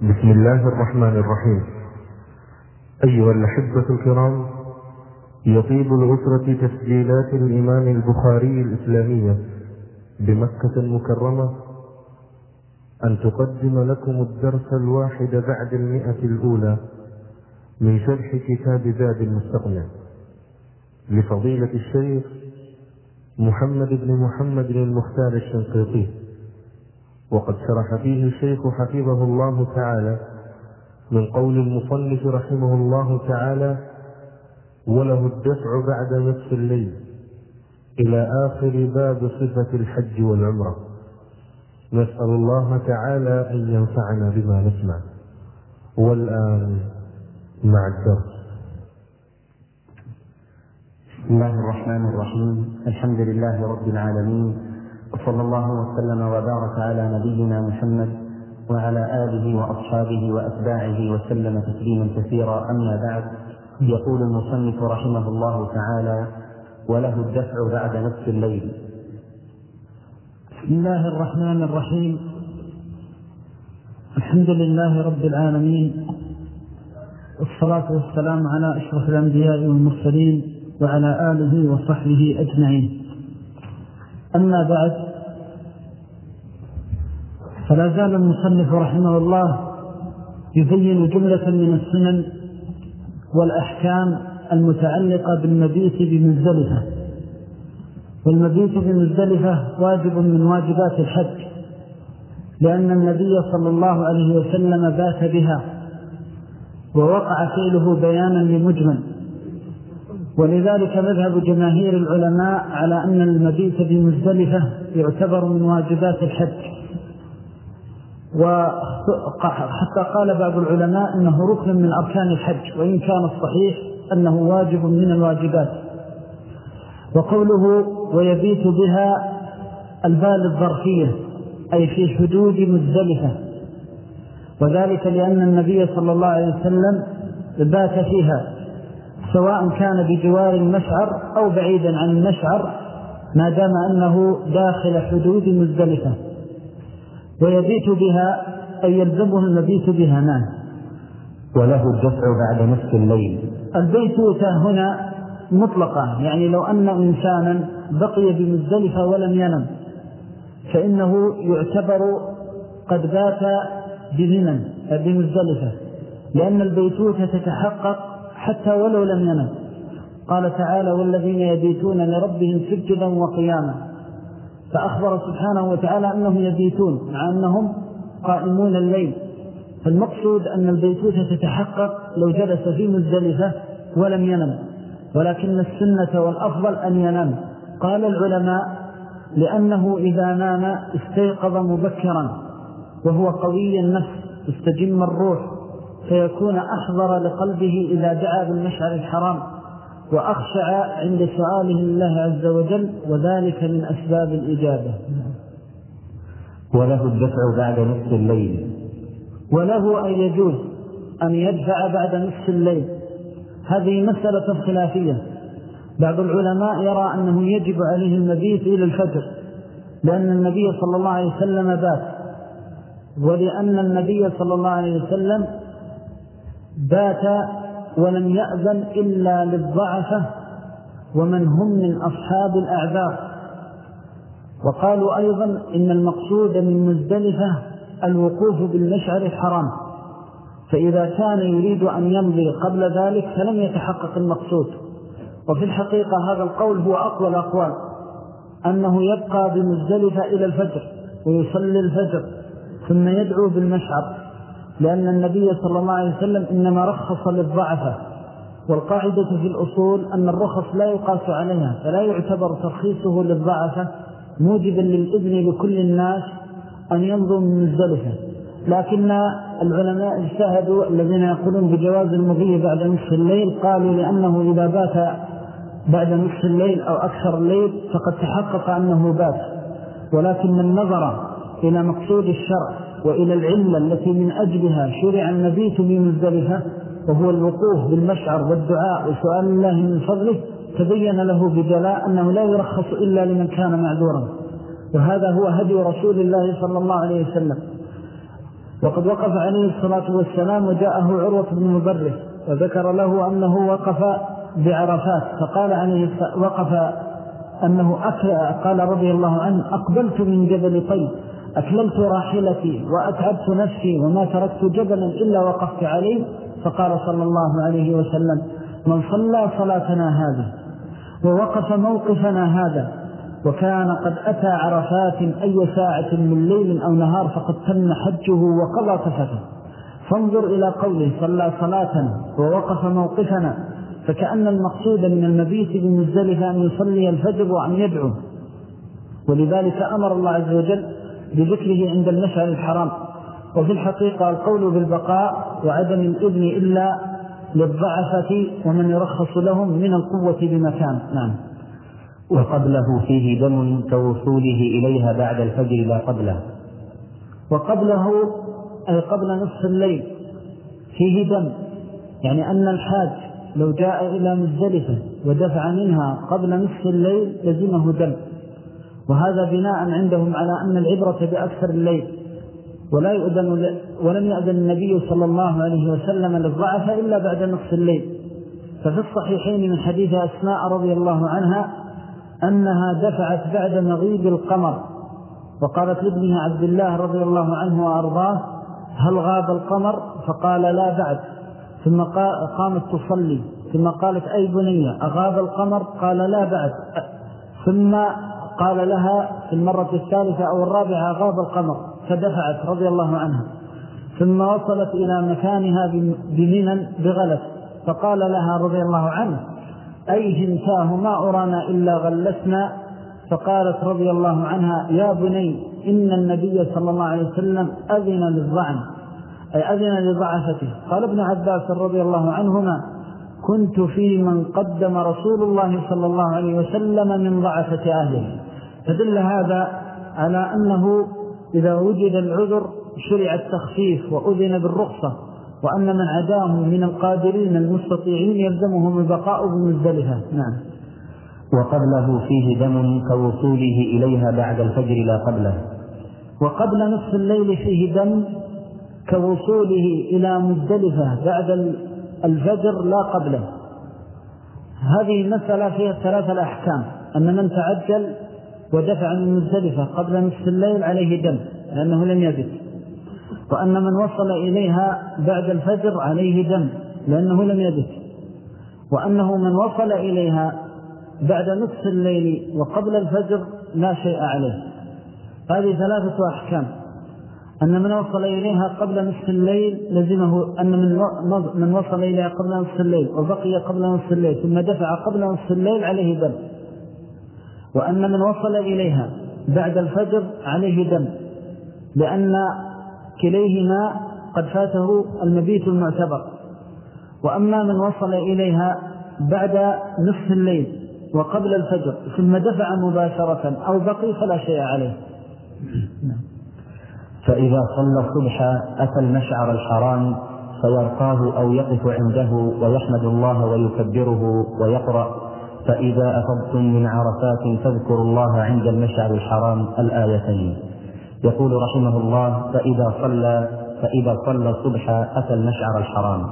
بسم الله الرحمن الرحيم. أيها الأحبة الكرام يطيب الأسرة تسجيلات الإمام البخاري الإسلامية بمكة المكرمة أن تقدم لكم الدرس الواحد بعد المئة الأولى من شرح كتاب زاد المستقنع. لفضيلة الشيخ محمد بن محمد المختار الشنقيطي. وقد شرح فيه الشيخ حفظه الله تعالى من قول المصنف رحمه الله تعالى وله الدفع بعد نصف الليل إلى آخر باب صفة الحج والعمرة. نسأل الله تعالى أن ينفعنا بما نسمع. والآن مع الدرس. بسم الله الرحمن الرحيم. الحمد لله رب العالمين. وصلى الله وسلم وبارك على نبينا محمد وعلى آله وأصحابه وأتباعه وسلم تسليما كثيرا. أما بعد يقول المصنف رحمه الله تعالى وله الدفع بعد نصف الليل. بسم الله الرحمن الرحيم. الحمد لله رب العالمين والصلاة والسلام على أشرف الأنبياء والمرسلين وعلى آله وصحبه أجمعين. أما بعد فلا زال المصنف رحمه الله يبين جملة من السنن والأحكام المتعلقة بالمبيت بمزدلفة. والمبيت بمزدلفة واجب من واجبات الحج لأن النبي صلى الله عليه وسلم بات بها ووقع فعله بيانا لمجمل. ولذلك مذهب جماهير العلماء على أن المبيت بمزدلفة يعتبر من واجبات الحج. وحتى قال بعض العلماء أنه ركن من أركان الحج وإن كان الصحيح أنه واجب من الواجبات. وقوله ويبيت بها البال الظرفية أي في حدود مزدلفة. وذلك لأن النبي صلى الله عليه وسلم بات فيها سواء كان بجوار المشعر أو بعيدا عن المشعر ما دام أنه داخل حدود مزدلفة. ويبيت بها أي يلزمه المبيت بها نعم وله الدفع بعد نصف الليل. البيتوتة هنا مطلقة يعني لو أن إنسانا بقي بمزدلفة ولم ينم فإنه يعتبر قد بات بمنن بمزدلفة. لأن البيتوتة تتحقق حتى ولو لم ينم. قال تعالى والذين يبيتون لربهم سجدا وقياما. فأخبر سبحانه وتعالى أنهم يبيتون مع أنهم قائمون الليل. فالمقصود أن البيتوتة تتحقق لو جلس في مزدلفة ولم ينم. ولكن السنة والأفضل أن ينام قال العلماء لأنه إذا نام استيقظ مبكرا وهو قوي النفس استجم الروح. فيكون أحضر لقلبه إذا دعا بالمشعر الحرام وأخشع عند سؤاله الله عز وجل وذلك من أسباب الإجابة. وله الدفع بعد نصف الليل. وله أن يجوز أن يدفع بعد نصف الليل. هذه مسألة خلافية بعض العلماء يرى أنه يجب عليه المبيت إلى الفجر لأن النبي صلى الله عليه وسلم بات. ولأن النبي صلى الله عليه وسلم بات ولم يأذن إلا للضعفة ومن هم من أصحاب الأعذار. وقالوا أيضا إن المقصود من مزدلفة الوقوف بالمشعر الحرام فإذا كان يريد أن يمضي قبل ذلك فلم يتحقق المقصود. وفي الحقيقة هذا القول هو أقوى الأقوال أنه يبقى بمزدلفة إلى الفجر ويصلي الفجر ثم يدعو بالمشعر. لأن النبي صلى الله عليه وسلم إنما رخص للضعفة والقاعدة في الأصول أن الرخص لا يقاس عليها فلا يعتبر ترخيصه للضعفة موجبا للإذن لكل الناس أن ينظروا من مزدلفة. لكن العلماء اجتهدوا الذين يقولون بجواز المضي بعد نصف الليل قالوا لأنه إذا بات بعد نصف الليل أو أكثر الليل فقد تحقق أنه بات. ولكن النظر إلى مقصود الشرع وإلى العلة التي من أجلها شرع المبيت بمزدلفة وهو الوقوف بالمشعر والدعاء وسؤال الله من فضله تبين له بجلاء أنه لا يرخص إلا لمن كان معذورا. وهذا هو هدي رسول الله صلى الله عليه وسلم. وقد وقف عليه الصلاة والسلام وجاءه عروة بن مبرس وذكر له أنه وقف بعرفات فقال عليه وقف أنه أكل قال رضي الله عنه أقبلت من جبل طيب. أكلمت راحلتي وأتعبت نفسي وما تركت جبلا إلا وقفت عليه فقال صلى الله عليه وسلم من صلى صلاتنا هذه ووقف موقفنا هذا وكان قد أتى عرفات أي ساعة من ليل أو نهار فقد تم حجه وقضى تفته فانظر إلى قوله صلى صلاتنا ووقف موقفنا فكأن المقصود من المبيت بمزدلفة أن يصلي الفجر وأن يدعو. ولذلك أمر الله عز وجل بذكره عند المشعر الحرام. وفي الحقيقة القول بالبقاء وعدم الإذن إلا للضعفة ومن يرخص لهم من القوة بمكان. نعم. وقبله فيه دم كوصوله إليها بعد الفجر لا قبله. وقبله أي قبل نصف الليل فيه دم. يعني أن الحاج لو جاء إلى مزدلفة ودفع منها قبل نصف الليل لزمه دم. وهذا بناء عندهم على أن العبرة بأكثر الليل. ولا يؤذن ولم يأذن النبي صلى الله عليه وسلم للضعف إلا بعد نصف الليل. ففي الصحيحين من حديث أسماء رضي الله عنها أنها دفعت بعد مغيب القمر. وقالت لابنها عبد الله رضي الله عنه وأرضاه هل غاب القمر؟ فقال لا بعد. ثم قامت تصلي. ثم قالت أي بنية أغاب القمر؟ قال لا بعد. ثم قال لها في المرة الثالثة أو الرابعة غاب القمر فدفعت رضي الله عنها. ثم وصلت إلى مكانها بمنا بغلس فقال لها رضي الله عنه أي جنساه ما أرانا إلا غلسنا فقالت رضي الله عنها يا بني إن النبي صلى الله عليه وسلم أذن للضعن أي أذن لضعفته. قال ابن عباس رضي الله عنهما كنت في من قدم رسول الله صلى الله عليه وسلم من ضعفة أهله. فدل هذا على أنه إذا وجد العذر شرع التخفيف وأذن بالرخصة وأن من عداهم من القادرين المستطيعين يلزمهم البقاء بمزدلفة نعم. وقبله فيه دم كوصوله إليها بعد الفجر لا قبله. وقبل نصف الليل فيه دم كوصوله إلى مزدلفة بعد الفجر لا قبله. هذه المسألة فيها ثلاثة الأحكام. أن من تعجل ودفع من مزدلفة قبل نصف الليل عليه دم لأنه لم يبت وأن من وصل إليها بعد الفجر عليه دم لأنه لم يبت وأنه من وصل إليها بعد نصف الليل وقبل الفجر لا شيء عليه. هذه ثلاثة أحكام. أن من وصل إليها قبل نصف الليل لزمه أن من من وصل إليها قبل نصف الليل وبقي قبل نصف الليل ثم دفع قبل نصف الليل عليه دم. وأن من وصل إليها بعد الفجر عليه دم لأن كليهما قد فاته المبيت المعتبر. وأما من وصل إليها بعد نصف الليل وقبل الفجر ثم دفع مباشرة أو بقي فلا شيء عليه. فإذا صلى الصبح أتى المشعر الحرام فيرقاه أو يقف عنده ويحمد الله ويكبره ويقرأ. فإذا أفضتم من عرفات فاذكروا الله عند المشعر الحرام الآيتين. يقول رحمه الله فإذا صلى فإذا صلى الصبح أتى المشعر الحرام.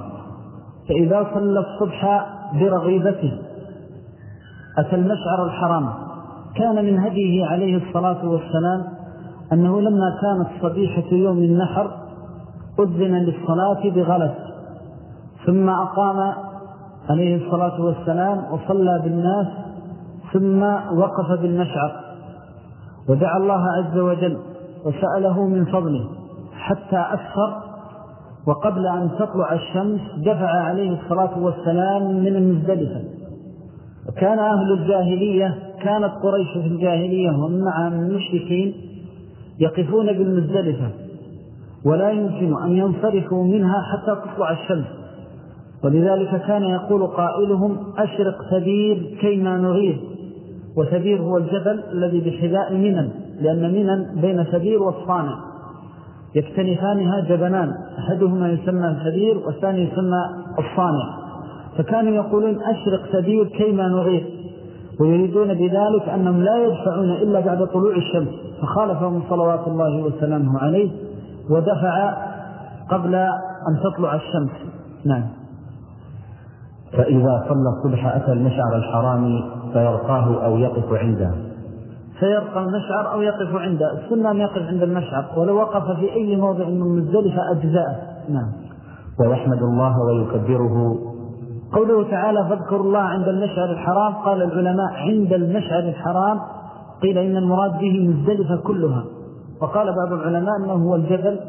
فإذا صلى الصبح برغيبته أتى المشعر الحرام. كان من هديه عليه الصلاة والسلام أنه لما كانت صبيحة يوم النحر أذن للصلاة بغلس ثم أقام عليه الصلاة والسلام وصلى بالناس ثم وقف بالمشعر ودعا الله عز وجل وسأله من فضله حتى أسفر وقبل أن تطلع الشمس دفع عليه الصلاة والسلام من المزدلفة. وكان أهل الجاهلية كانت قريش في الجاهلية ومع المشركين يقفون بالمزدلفة ولا يمكن أن ينصرفوا منها حتى تطلع الشمس. ولذلك كان يقول قائلهم أشرق ثبير كيما نغير وثبير هو الجبل الذي بحذاء منن لأن منن بين ثبير والصانع يكتنفانها جبنان أحدهما يسمى الثبير والثاني يسمى الصانع فكانوا يقولون أشرق ثبير كيما نغير ويريدون بذلك أنهم لا يدفعون إلا بعد طلوع الشمس. فخالفهم صلوات الله وسلامه عليه ودفع قبل أن تطلع الشمس. نعم. فإذا صلى الصبح أتى المشعر الحرام فيرقاه أو يقف عنده. فيرقى المشعر أو يقف عنده. السنة أن يقف عند المشعر. ولو وقف في أي موضع من مزدلفة أجزاء نعم. ويحمد الله ويكبره. قوله تعالى فاذكروا الله عند المشعر الحرام قال العلماء عند المشعر الحرام قيل إن المراد به مزدلفة كلها وقال بعض العلماء أنه هو الجبل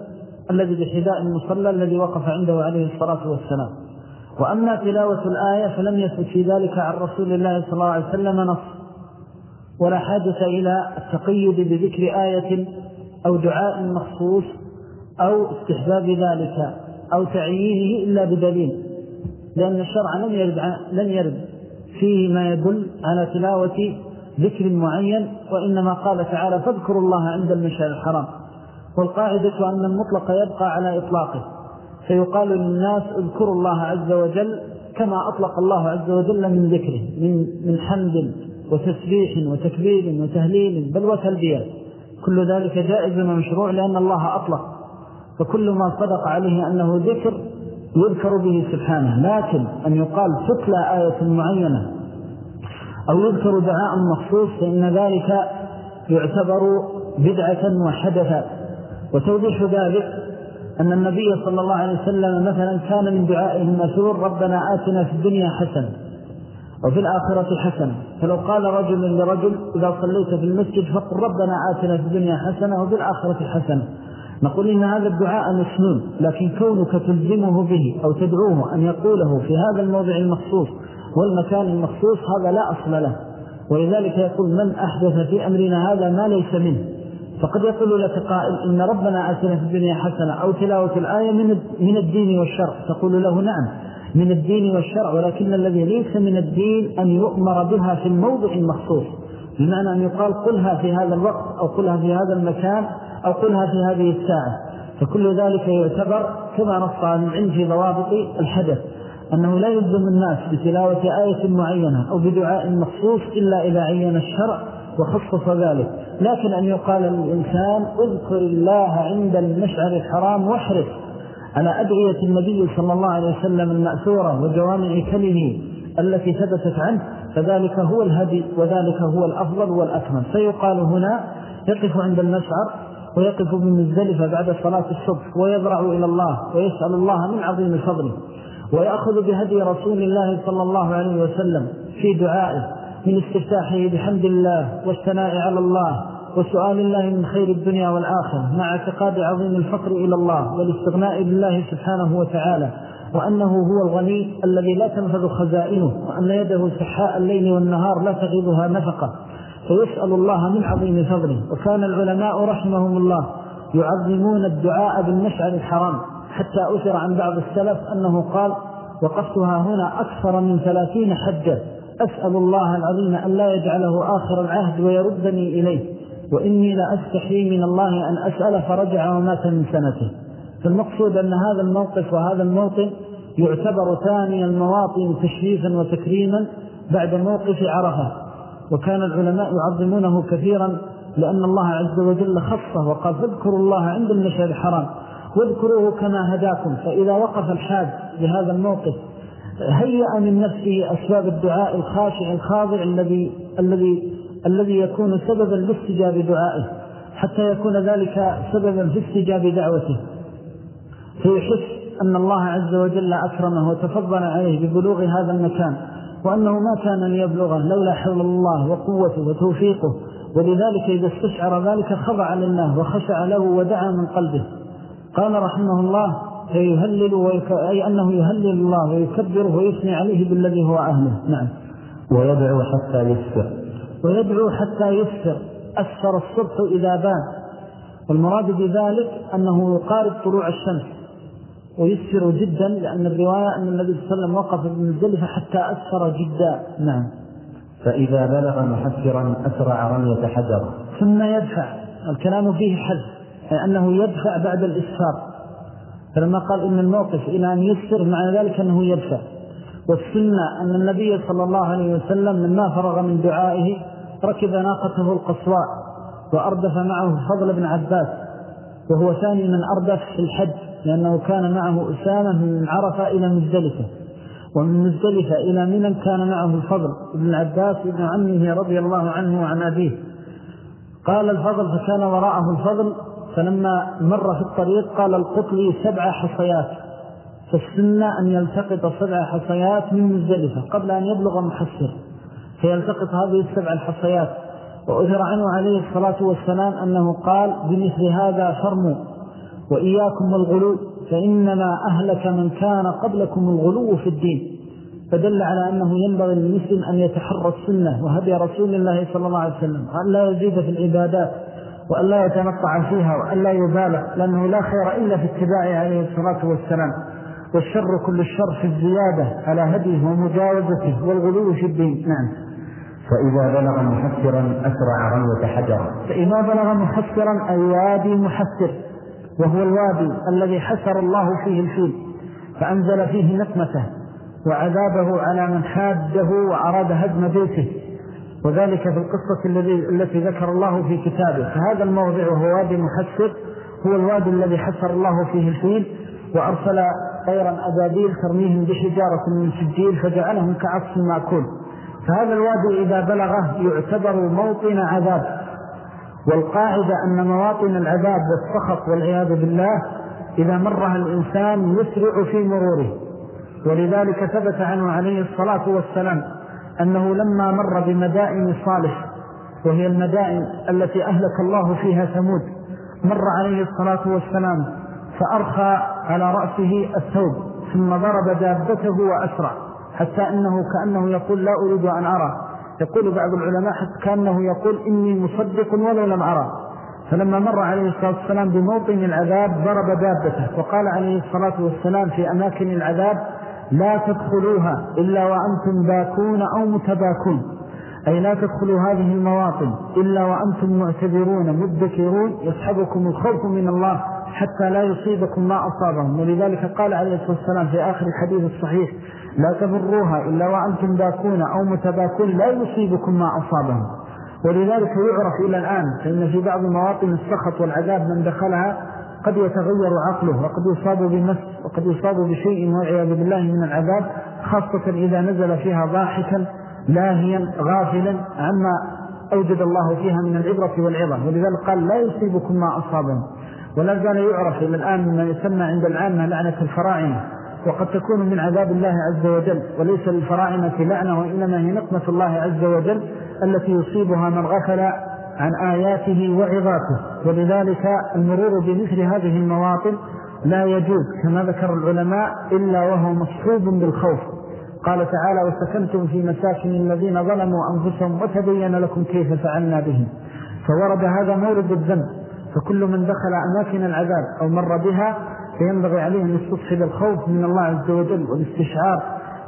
الذي بحذاء المصلى الذي وقف عنده عليه الصلاة والسلام وأما تلاوة الآية فلم يثبت في ذلك عن رسول الله صلى الله عليه وسلم نص. ولا حاجة إلى التقيد بذكر آية أو دعاء مخصوص أو استحباب ذلك أو تعيينه إلا بدليل. لأن الشرع لم يرد, لم يرد فيه ما يدل على تلاوة ذكر معين وإنما قال تعالى فاذكروا الله عند المشعر الحرام والقاعدة أن المطلق يبقى على إطلاقه. فيقال للناس اذكروا الله عز وجل كما أطلق الله عز وجل من ذكره من, من حمد وتسبيح وتكبير وتهليل بل وتلبية. كل ذلك جائز ومشروع لأن الله أطلق. فكل ما صدق عليه أنه ذكر يذكر به سبحانه. لكن أن يقال تتلى آية معينة أو يذكر دعاء مخصوص فإن ذلك يعتبر بدعة وحدثا وتوضيح ذلك أن النبي صلى الله عليه وسلم مثلا كان من دعائه المسور ربنا آتنا في الدنيا حسن وفي الآخرة حسنة. فلو قال رجل لرجل إذا صليت في المسجد فقل ربنا آتنا في الدنيا حسنة وفي الآخرة حسنة. نقول إن هذا الدعاء مسنون لكن كونك تلزمه به أو تدعوه أن يقوله في هذا الموضع المخصوص والمكان المخصوص هذا لا أصل له. ولذلك يقول من أحدث في أمرنا هذا ما ليس منه. فقد يقول لك قائل إن ربنا آتنا في الدنيا حسنة أو تلاوة الآية من الدين والشرع. تقول له نعم من الدين والشرع ولكن الذي ليس من الدين أن يؤمر بها في الموضع المخصوص بمعنى أن يقال قلها في هذا الوقت أو قلها في هذا المكان أو قلها في هذه الساعة. فكل ذلك يعتبر كما نص عن العلم في ضوابط الحدث أنه لا يلزم الناس بتلاوة آية معينة أو بدعاء مخصوص إلا إذا عين الشرع وخصص ذلك. لكن أن يقال للإنسان اذكر الله عند المشعر الحرام واحرص. على أدعية النبي صلى الله عليه وسلم المأثورة وجوامع كلمه التي ثبتت عنه فذلك هو الهدي وذلك هو الأفضل والأكمل. فيقال هنا يقف عند المشعر ويقف بمزدلفة بعد صلاة الصبح ويضرع إلى الله ويسأل الله من عظيم فضله. ويأخذ بهدي رسول الله صلى الله عليه وسلم في دعائه من استفتاحه بحمد الله والثناء على الله وسؤال الله من خير الدنيا والآخرة مع اعتقاد عظيم الفقر إلى الله والاستغناء بالله سبحانه وتعالى وأنه هو الغني الذي لا تنفذ خزائنه وأن يده سحاء الليل والنهار لا تغيظها نفقة. فيسأل الله من عظيم فضله وكان العلماء رحمهم الله يعظمون الدعاء بالمشعر الحرام حتى أثر عن بعض السلف أنه قال وقفتها هنا أكثر من ثلاثين حجة أسأل الله العظيم أن لا يجعله آخر العهد ويردني إليه. وإني لأستحي من الله أن أسأل فرجع ومات من سنته. فالمقصود أن هذا الموقف وهذا الموطن يعتبر ثاني المواطن تشريفا وتكريما بعد موقف عرفة. وكان العلماء يعظمونه كثيرا لأن الله عز وجل خصه وقال فاذكروا الله عند المشهر الحرام واذكروه كما هداكم. فإذا وقف الحاج بهذا الموقف هيأ من نفسه أسباب الدعاء الخاشع الخاضع الذي الذي الذي يكون سببا لاستجاب دعائه حتى يكون ذلك سببا في استجاب دعوته. فيحس أن الله عز وجل أكرمه وتفضل عليه ببلوغ هذا المكان وأنه ما كان ليبلغه لولا حول الله وقوته وتوفيقه. ولذلك إذا استشعر ذلك خضع لله وخشع له ودعا من قلبه. قال رحمه الله فيهلل ويك... أي أنه يهلل الله ويكبره ويثني عليه بالذي هو أهله. نعم. ويدعو حتى يسفر. ويدعو حتى يسفر أسفر الصبح إذا بان. والمراد بذلك أنه يقارب طلوع الشمس ويسفر جدا لأن الرواية أن النبي صلى الله عليه وسلم وقف بمزدلفة حتى أسفر جدا. نعم. فإذا بلغ محسرا أسرع رمية حجر ثم يدفع. الكلام فيه حذف أنه يدفع بعد الإسفار. فلما قال إن الموقف إلى أن يسر معنى ذلك أنه يدفع. والسنة أن النبي صلى الله عليه وسلم لما فرغ من دعائه ركب ناقته القصواء وأردف معه فضل بن عباس وهو ثاني من أردف في الحج لأنه كان معه أسامة من عرفة إلى مزدلفة ومن مزدلفة إلى منى كان معه الفضل ابن العباس ابن عمه رضي الله عنه وعن أبيه. قال الفضل فكان وراءه الفضل فلما مر في الطريق قال القطلي سبع حصيات. فالسنة أن يلتقط سبع حصيات من مزدلفة قبل أن يبلغ محسر فيلتقط هذه السبع الحصيات. وأثر عنه عليه الصلاة والسلام أنه قال بمثل هذا فرموا. وإياكم والغلو فإنما أهلك من كان قبلكم الغلو في الدين. فدل على أنه ينبغي للمسلم أن يتحرى السنة وهدي رسول الله صلى الله عليه وسلم. وأن لا يزيد في العبادات وأن لا يتنطع فيها وأن لا يبالغ لأنه لا خير إلا في اتباعه عليه الصلاة والسلام. والشر كل الشر في الزيادة على هديه ومجاوزته والغلو في الدين. نعم. فإذا بلغ محسرا أسرع رمية حجر فإذا بلغ محسرا أي وادي محسر وهو الوادي الذي حسر الله فيه الفيل فأنزل فيه نقمته وعذابه على من حاده وأراد هدم بيته. وذلك في القصة التي ذكر الله في كتابه. فهذا الموضع وهو وادي محسر هو الوادي الذي حسر الله فيه الفيل وأرسل طيرا أبابيل ترميهم بحجارة من سجيل فجعلهم كعصف مأكول. فهذا الوادي إذا بلغه يعتبر موطن عذاب. والقاعدة أن مواطن العذاب والسخط والعياذ بالله إذا مرها الإنسان يسرع في مروره. ولذلك ثبت عنه عليه الصلاة والسلام أنه لما مر بمدائن صالح وهي المدائن التي أهلك الله فيها ثمود مر عليه الصلاة والسلام فأرخى على رأسه الثوب ثم ضرب دابته وأسرع حتى أنه كأنه يقول لا أريد أن أرى. يقول بعض العلماء حتى كأنه يقول إني مصدق ولو لم أرى. فلما مر عليه الصلاة والسلام بموطن العذاب ضرب دابته وقال عليه الصلاة والسلام في أماكن العذاب لا تدخلوها إلا وأنتم باكون أو متباكون. أي لا تدخلوا هذه المواطن إلا وأنتم معتبرون مدكرون يسحبكم الخوف من الله. حتى لا يصيبكم ما أصابهم. ولذلك قال عليه الصلاة والسلام في آخر الحديث الصحيح لا تبروها إلا وأنتم باكون أو متباكون لا يصيبكم ما أصابهم. ولذلك يعرف إلى الآن فإن في بعض مواطن السخط والعذاب من دخلها قد يتغير عقله وقد يصاب بمس وقد يصاب بشيء والعياذ بالله من العذاب خاصة إذا نزل فيها ضاحكا لاهيا غافلا عما أوجد الله فيها من العبرة والعظة. ولذلك قال لا يصيبكم ما أصابهم. ولا زال يعرف إلى الآن مما يسمى عند العامة لعنة الفراعنة وقد تكون من عذاب الله عز وجل وليس للفراعنة لعنة وإنما هي نقمة الله عز وجل التي يصيبها من غفل عن آياته وعظاته. ولذلك المرور بمثل هذه المواطن لا يجوز كما ذكر العلماء إلا وهو مصحوب بالخوف. قال تعالى وسكنتم في مساكن الذين ظلموا أنفسهم وتبين لكم كيف فعلنا بهم. فورد هذا مورد الذنب. فكل من دخل أماكن العذاب أو مر بها فينبغي عليه أن يستصحب الخوف من الله عز وجل والاستشعار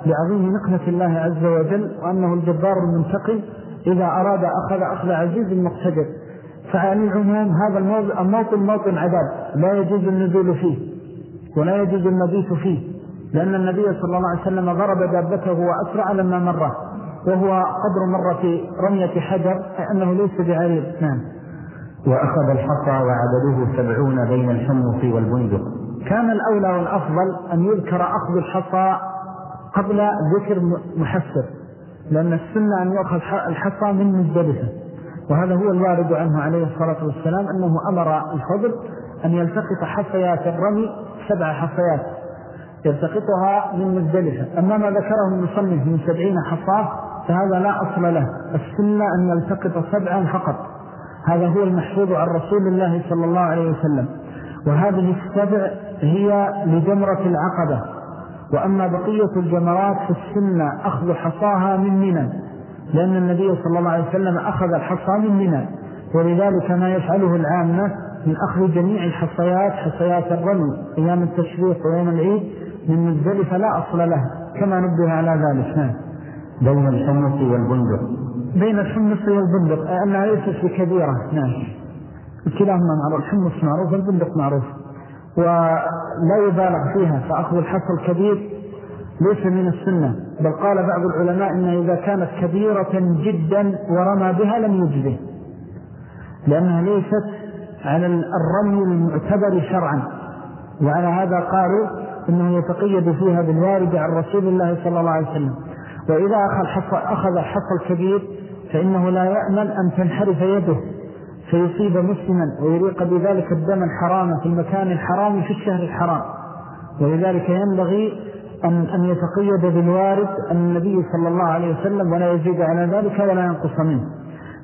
لعظيم نقمة الله عز وجل وأنه الجبار المنتقم إذا أراد أخذ أخذ عزيز مقتدر. فعلى العموم هذا الموطن موطن عذاب. لا يجوز النزول فيه ولا يجوز المبيت فيه. لأن النبي صلى الله عليه وسلم ضرب دابته وأسرع لما مره. وهو قدر مرة رمية حجر أنه ليس بعيد نعم. وأخذ الحصى وعدده سبعون بين الحمص والبندق كان الأولى والأفضل أن يذكر أخذ الحصى قبل ذكر محسر لأن السنة أن يأخذ الحصى من مزدلفة وهذا هو الوارد عنه عليه الصلاة والسلام أنه أمر الفضل أن يلتقط حصيات الرمي سبع حصيات يلتقطها من مزدلفة أما ما ذكره المصنف من سبعين حصاة فهذا لا أصل له. السنة أن يلتقط سبعا فقط. هذا هو المحفوظ عن رسول الله صلى الله عليه وسلم. وهذه السبع هي لجمرة العقبة. وأما بقية الجمرات في السنة أخذ حصاها من منى لأن النبي صلى الله عليه وسلم أخذ الحصى من منى. ولذلك ما يفعله العامة من أخذ جميع الحصيات حصيات الرمي أيام التشريق ويوم العيد من مزدلفة لا أصل له كما نبه على ذلك. نعم. بين الحمص والبندق. بين الحمص والبندق أنها ليست بكبيرة نعم. كلاهما معروف الحمص معروف والبندق معروف. ولا يبالغ فيها فأخذ الحصى الكبير ليس من السنة. بل قال بعض العلماء إن إذا كانت كبيرة جدا ورمى بها لم يجده لأنها ليست على الرمي المعتبر شرعا. وعلى هذا قالوا إنه يتقيد فيها بالوارد عن رسول الله صلى الله عليه وسلم. وإذا أخذ الحصى الكبير فإنه لا يأمن أن تنحرف يده فيصيب مسلما ويريق بذلك الدم الحرام في المكان الحرام في الشهر الحرام. ولذلك ينبغي أن, أن يتقيد بالوارد النبي صلى الله عليه وسلم ولا يزيد على ذلك ولا ينقص منه.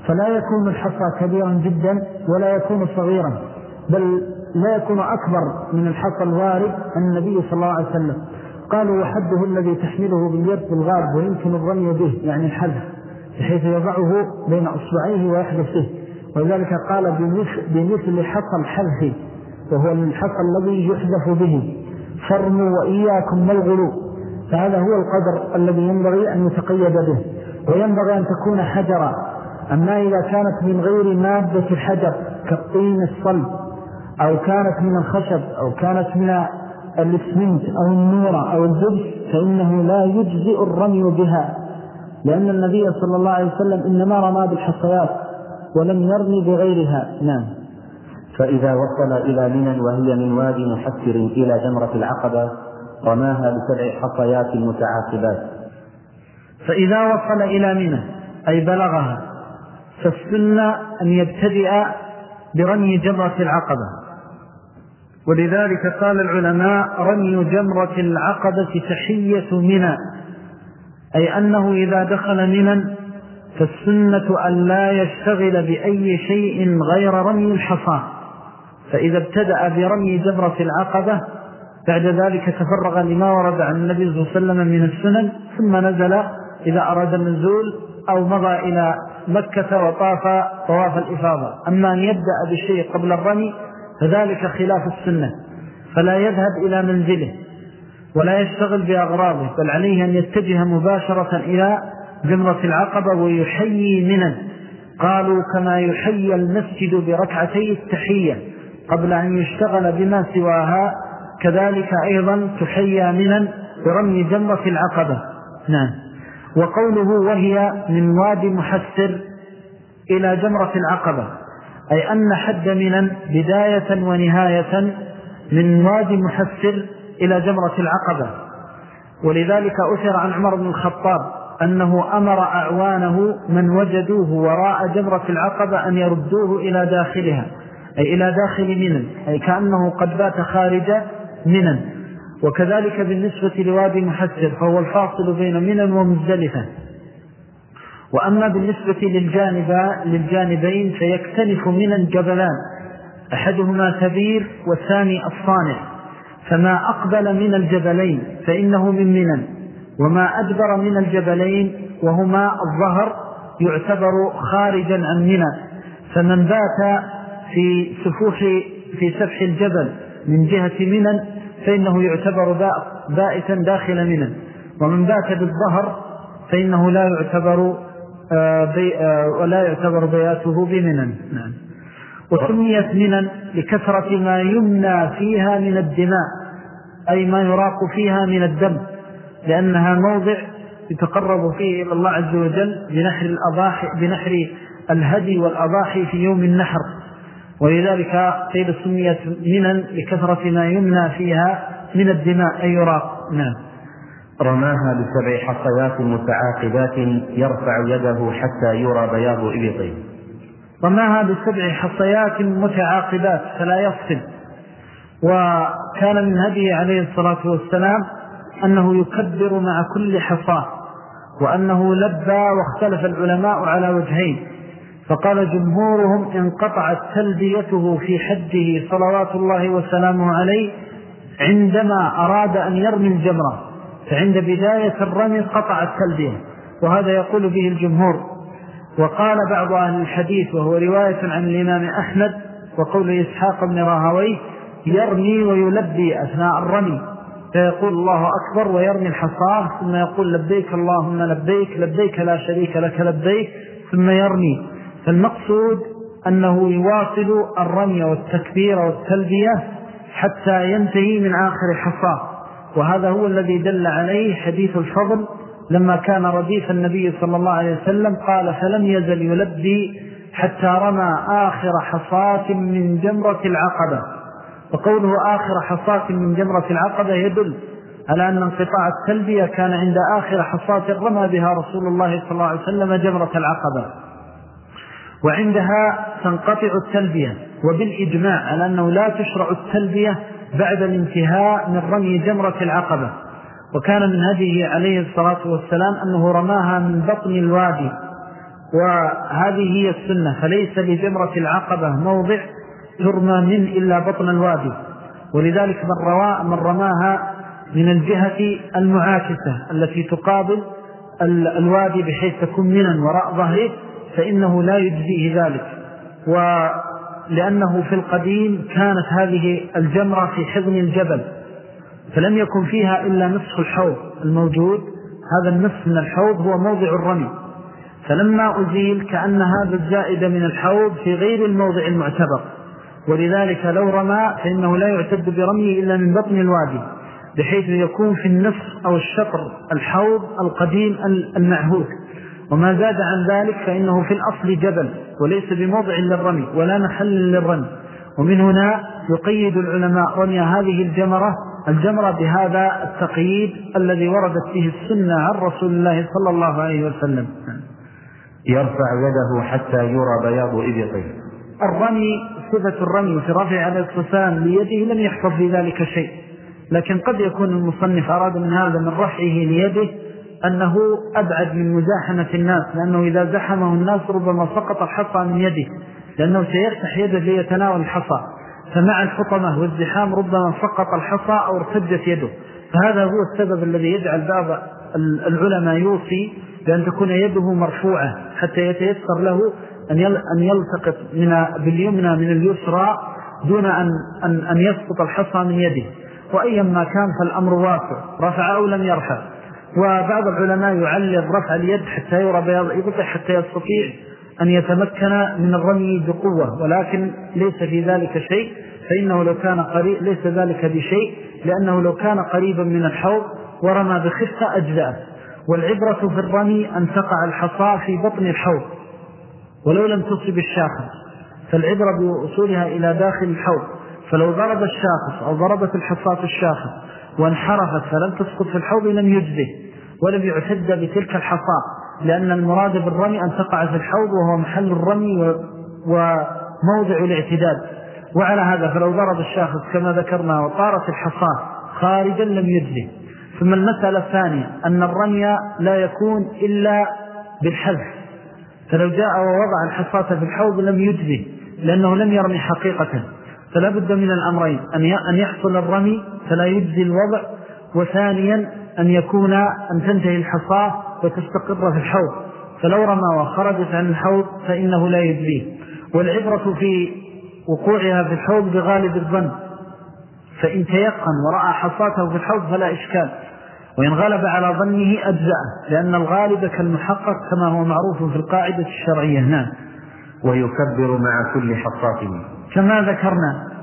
فلا يكون الحصى كبيرا جدا ولا يكون صغيرا بل لا يكون أكبر من الحصى الوارد النبي صلى الله عليه وسلم. قالوا وحده الذي تحمله باليد بالغاب ويمكن الرمي به يعني الحذف بحيث يضعه بين أصبعيه ويحدث به. ولذلك قال بمثل حصى الحذف وهو الحصى الذي يحذف به. فرموا وإياكم الغلو. فهذا هو القدر الذي ينبغي أن يتقيد به. وينبغي أن تكون حجرا. أما إذا كانت من غير مادة الحجر كالطين الصلب أو كانت من الخشب أو كانت من الاسمنت أو النورة أو الزبس فإنه لا يجزئ الرمي بها لأن النبي صلى الله عليه وسلم إنما رمى بالحصيات ولم يرمي بغيرها. نعم. فإذا وصل إلى منى وهي من وادي محسر إلى جمرة العقبة رماها بسبع حصيات متعاقبات. فإذا وصل إلى منى أي بلغها فالسنة أن يبتدئ برمي جمرة العقبة. ولذلك قال العلماء رمي جمرة العقبة تحية منى أي أنه إذا دخل منى فالسنة أن لا يشتغل بأي شيء غير رمي الحصى فإذا ابتدأ برمي جمرة العقبة بعد ذلك تفرغ لما ورد عن النبي صلى الله عليه وسلم من السنن ثم نزل إذا أراد النزول أو مضى إلى مكة وطاف طواف الإفاضة. أما أن يبدأ بشيء قبل الرمي فذلك خلاف السنة فلا يذهب إلى منزله ولا يشتغل بأغراضه بل عليه أن يتجه مباشرة إلى جمرة العقبة ويحيي منا قالوا كما يحيي المسجد بركعتي التحية قبل أن يشتغل بما سواها كذلك أيضا تحيى منا برمي جمرة العقبة. نعم. وقوله وهي من واد محسر إلى جمرة العقبة. أي أن حد منا بداية ونهاية من واد محسر إلى جمرة العقبة. ولذلك أثر عن عمر بن الخطاب أنه أمر أعوانه من وجدوه وراء جمرة العقبة أن يردوه إلى داخلها أي إلى داخل منن أي كأنه قد بات خارج منن. وكذلك بالنسبة لوادي محسر فهو الفاصل بين منن ومزدلفة. وأما بالنسبة للجانب للجانبين فيكتنف منن جبلان أحدهما كبير والثاني الصانع فما أقبل من الجبلين فإنه من منن. وما أدبر من الجبلين وهما الظهر يعتبر خارجا عن منى. فمن بات في سفوح في سفح الجبل من جهة منن فإنه يعتبر بائتا داخل منن ومن بات بالظهر فإنه لا يعتبر ولا يعتبر بياته بمنن نعم. وسميت منن لكثرة ما يمنى فيها من الدماء أي ما يراق فيها من الدم لأنها موضع يتقرب فيه إلى الله عز وجل بنحر الأضاحي بنحر الهدي والأضاحي في يوم النحر. ولذلك قيل سميت منا لكثرة ما يمنى فيها من الدماء أي يراق. نعم. رماها بسبع حصيات متعاقبات يرفع يده حتى يرى بياض إبطه رماها بسبع حصيات متعاقبات فلا يفصل وكان من هديه عليه الصلاة والسلام أنه يكبر مع كل حصاة وأنه لبى واختلف العلماء على وجهين. فقال جمهورهم انقطعت تلبيته في حجه صلوات الله وسلامه عليه عندما أراد أن يرمي الجمرة. فعند بداية الرمي قطع التلبية وهذا يقول به الجمهور. وقال بعض أهل الحديث وهو رواية عن الإمام أحمد وقول إسحاق بن راهوي يرمي ويلبي أثناء الرمي. فيقول الله أكبر ويرمي الحصاه ثم يقول لبيك اللهم لبيك لبيك لا شريك لك لبيك ثم يرمي. فالمقصود أنه يواصل الرمي والتكبير والتلبية حتى ينتهي من آخر الحصاه وهذا هو الذي دل عليه حديث الفضل لما كان رديف النبي صلى الله عليه وسلم قال فلم يزل يلبي حتى رمى آخر حصاة من جمرة العقبة. وقوله آخر حصاة من جمرة العقبة يدل على أن انقطاع التلبية كان عند آخر حصاة رمى بها رسول الله صلى الله عليه وسلم جمرة العقبة. وعندها تنقطع التلبية وبالإجماع على أنه لا تشرع التلبية بعد الانتهاء من رمي جمرة العقبة. وكان من هذه عليه الصلاة والسلام أنه رماها من بطن الوادي. وهذه هي السنة فليس لجمرة العقبة موضع ترمى من إلا بطن الوادي. ولذلك من, رواء من رماها من الجهة المعاكسة التي تقابل الوادي بحيث تكون منا وراء ظهره فإنه لا يجزيه ذلك. ولأنه في القديم كانت هذه الجمرة في حضن الجبل فلم يكن فيها إلا نصف الحوض الموجود. هذا النصف من الحوض هو موضع الرمي. فلما أزيل كأن هذا الزائد من الحوض في غير الموضع المعتبر. ولذلك لو رمى فإنه لا يعتد برميه إلا من بطن الوادي بحيث يكون في النصف أو الشطر الحوض القديم المعهود. وما زاد عن ذلك فإنه في الأصل جبل وليس بموضع للرمي ولا محل للرمي. ومن هنا يقيد العلماء رمي هذه الجمرة الجمرة بهذا التقييد الذي وردت فيه السنة عن رسول الله صلى الله عليه وسلم. يرفع يده حتى يرى بياض إبطه الرمي صفة الرمي في رفع على الصفان ليده لم يحفظ في ذلك شيء لكن قد يكون المصنف أراد من هذا من رفعه ليده أنه أبعد من مزاحمة الناس لأنه إذا زحمه الناس ربما سقط الحصى من يده لأنه سيفتح يده ليتناول الحصى. فمع الحطمة والزحام ربما سقط الحصى أو ارتجت يده. فهذا هو السبب الذي يجعل بعض العلماء يوصي بأن تكون يده مرفوعة حتى يتيسر له أن يلتقط من باليمنى من اليسرى دون أن, أن, أن يسقط الحصى من يده. وأيما كان فالأمر واسع رفع أو لم يرفع. وبعض العلماء يعلق رفع اليد حتى يرى بياض إبطه حتى يستطيع أن يتمكن من الرمي بقوة ولكن ليس في ذلك شيء فإنه لو كان قريب ليس ذلك بشيء لأنه لو كان قريبا من الحوض ورمى بخفة أجزاء. والعبرة في الرمي أن تقع الحصى في بطن الحوض ولو لم تصب الشاخص. فالعبرة بوصولها إلى داخل الحوض. فلو ضرب الشاخص أو ضربت الحصاة الشاخص وانحرفت فلم تسقط في الحوض لم يجزه. ولم يعتد بتلك الحصاة لأن المراد بالرمي أن تقع في الحوض وهو محل الرمي وموضع الاعتداد. وعلى هذا فلو ضرب الشاخص كما ذكرنا وطارت الحصاة خارجا لم يجزه ثم المسألة الثانية أن الرمي لا يكون إلا بالحذف. فلو جاء ووضع الحصاة في الحوض لم يجزه لأنه لم يرمي حقيقة. فلا بد من الأمرين أن يحصل الرمي فلا يجزي الوضع وثانيا أن يكون أن تنتهي الحصاة وتستقر في الحوض. فلو رمى وخرجت عن الحوض فإنه لا يجزيه والعبرة في وقوعها في الحوض بغالب الظن. فإن تيقن ورأى حصاته في الحوض فلا إشكال. وإن غلب على ظنه أجزأه لأن الغالب كالمحقق كما هو معروف في القاعدة الشرعية نعم ويكبر مع كل حصاته. كما ذكرنا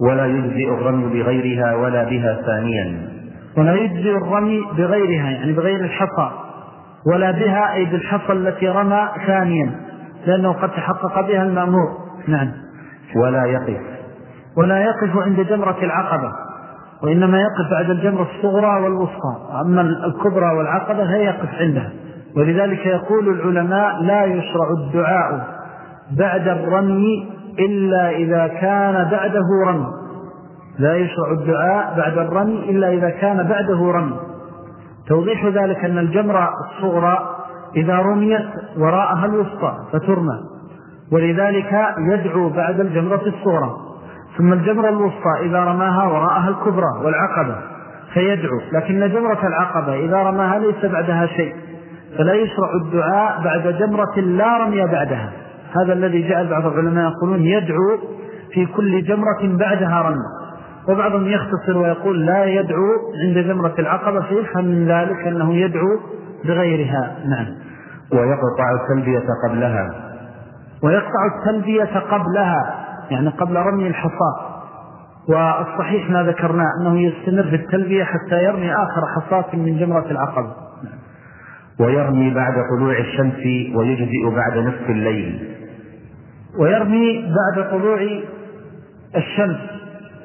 ولا يجزئ الرمي بغيرها ولا بها ثانيا. ولا يجزئ الرمي بغيرها يعني بغير الحصى. ولا بها أي بالحصى التي رمى ثانيا لأنه قد تحقق بها المأمور. نعم. ولا يقف. ولا يقف عند جمرة العقبة وإنما يقف بعد الجمرة الصغرى والوسطى. أما الكبرى والعقبة هي يقف عندها. ولذلك يقول العلماء لا يشرع الدعاء بعد الرمي إلا إذا كان بعده رمي. لا يشرع الدعاء بعد الرمي إلا إذا كان بعده رمي. توضيح ذلك أن الجمرة الصغرى إذا رميت وراءها الوسطى فترمى. ولذلك يدعو بعد الجمرة الصغرى. ثم الجمرة الوسطى إذا رماها وراءها الكبرى والعقبة فيدعو. لكن جمرة العقبة إذا رماها ليس بعدها شيء. فلا يشرع الدعاء بعد جمرة لا رمي بعدها. هذا الذي جعل بعض العلماء يقولون يدعو في كل جمرة بعدها رمى وبعضهم يختصر ويقول لا يدعو عند جمرة العقبة فيفهم من ذلك أنه يدعو بغيرها. نعم. ويقطع التلبية قبلها. ويقطع التلبية قبلها يعني قبل رمي الحصاة والصحيح ما ذكرنا أنه يستمر في التلبية حتى يرمي آخر حصاة من جمرة العقبة. ويرمي بعد طلوع الشمس ويجزئ بعد نصف الليل. ويرمي بعد طلوع الشمس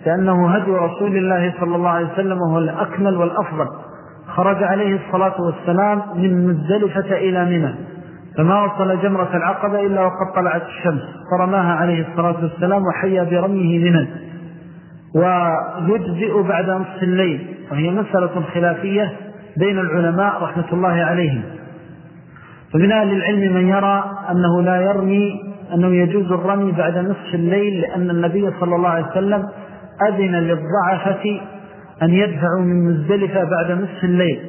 لأنه هدي رسول الله صلى الله عليه وسلم وهو الأكمل والأفضل. خرج عليه الصلاة والسلام من مزدلفة إلى منى فما وصل جمرة العقبة إلا وقد طلعت الشمس. فرماها عليه الصلاة والسلام وحيا برميه منى. ويجزئ بعد نصف الليل وهي مسألة خلافية بين العلماء رحمة الله عليهم. فمن أهل العلم من يرى أنه لا يرمي أنه يجوز الرمي بعد نصف الليل لأن النبي صلى الله عليه وسلم أذن للضعفة أن يدفعوا من مزدلفة بعد نصف الليل.